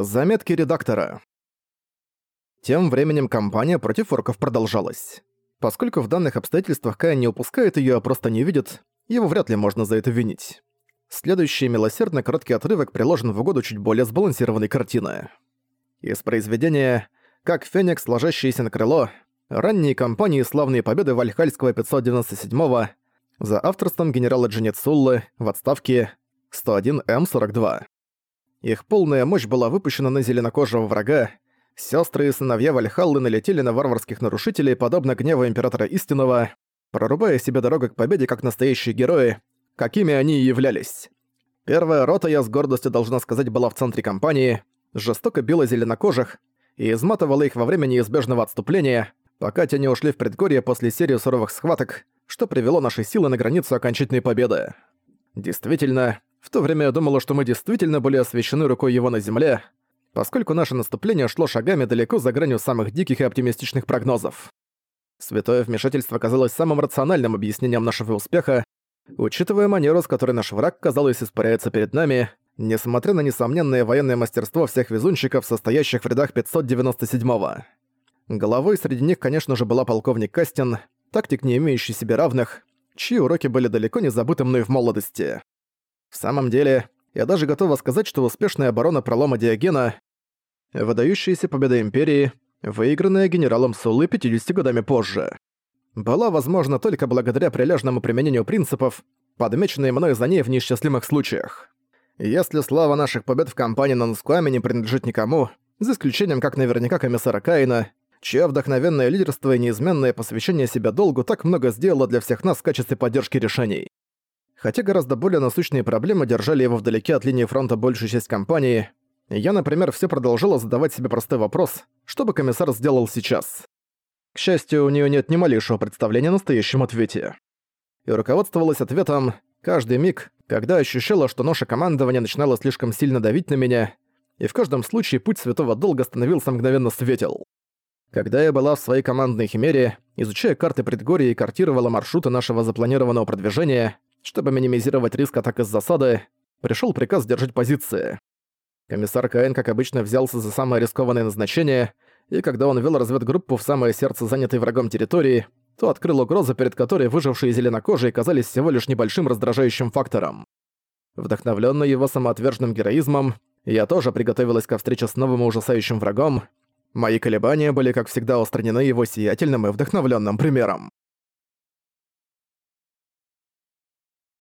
Заметки редактора. Тем временем кампания против орков продолжалась. Поскольку в данных обстоятельствах Кая не упускает её, а просто не видит, его вряд ли можно за это винить. Следующий милосердно короткий отрывок приложен в угоду чуть более сбалансированной картины. Из произведения «Как Феникс, ложащийся на крыло», ранние кампании «Славные победы Вальхальского 597-го» за авторством генерала Джинецуллы в отставке 101М42. Их полная мощь была выпущена на зеленокожего врага, Сестры и сыновья Вальхаллы налетели на варварских нарушителей, подобно гневу Императора Истинного, прорубая себе дорогу к победе как настоящие герои, какими они и являлись. Первая рота, я с гордостью должна сказать, была в центре кампании, жестоко била зеленокожих и изматывала их во время неизбежного отступления, пока те не ушли в предгорье после серии суровых схваток, что привело наши силы на границу окончательной победы. Действительно, в то время я думала, что мы действительно были освящены рукой его на земле, поскольку наше наступление шло шагами далеко за гранью самых диких и оптимистичных прогнозов. Святое вмешательство казалось самым рациональным объяснением нашего успеха, учитывая манеру, с которой наш враг, казалось, испаряется перед нами, несмотря на несомненное военное мастерство всех везунчиков, состоящих в рядах 597-го. Головой среди них, конечно же, была полковник Кастин, тактик, не имеющий себе равных, чьи уроки были далеко не забыты мной в молодости. В самом деле, я даже готова сказать, что успешная оборона пролома Диогена — выдающаяся победа Империи, выигранная генералом Сулы 50 годами позже. Была возможна только благодаря прилежному применению принципов, подмеченной мной за ней в неисчислимых случаях. Если слава наших побед в кампании на Наскуаме не принадлежит никому, за исключением как наверняка комиссара Каина, чье вдохновенное лидерство и неизменное посвящение себя долгу так много сделало для всех нас в качестве поддержки решений хотя гораздо более насущные проблемы держали его вдалеке от линии фронта большую часть кампании, я, например, все продолжала задавать себе простой вопрос, что бы комиссар сделал сейчас. К счастью, у нее нет ни малейшего представления о настоящем ответе. И руководствовалась ответом каждый миг, когда ощущала, что ноша командования начинала слишком сильно давить на меня, и в каждом случае путь Святого Долга становился мгновенно светел. Когда я была в своей командной химере, изучая карты предгорья и картировала маршруты нашего запланированного продвижения, чтобы минимизировать риск атак из засады, пришел приказ держать позиции. Комиссар Каэн, как обычно, взялся за самое рискованное назначение, и когда он вел разведгруппу в самое сердце занятой врагом территории, то открыл угрозу, перед которой выжившие зеленокожие казались всего лишь небольшим раздражающим фактором. Вдохновленный его самоотверженным героизмом, я тоже приготовилась ко встрече с новым ужасающим врагом. Мои колебания были, как всегда, устранены его сиятельным и вдохновленным примером.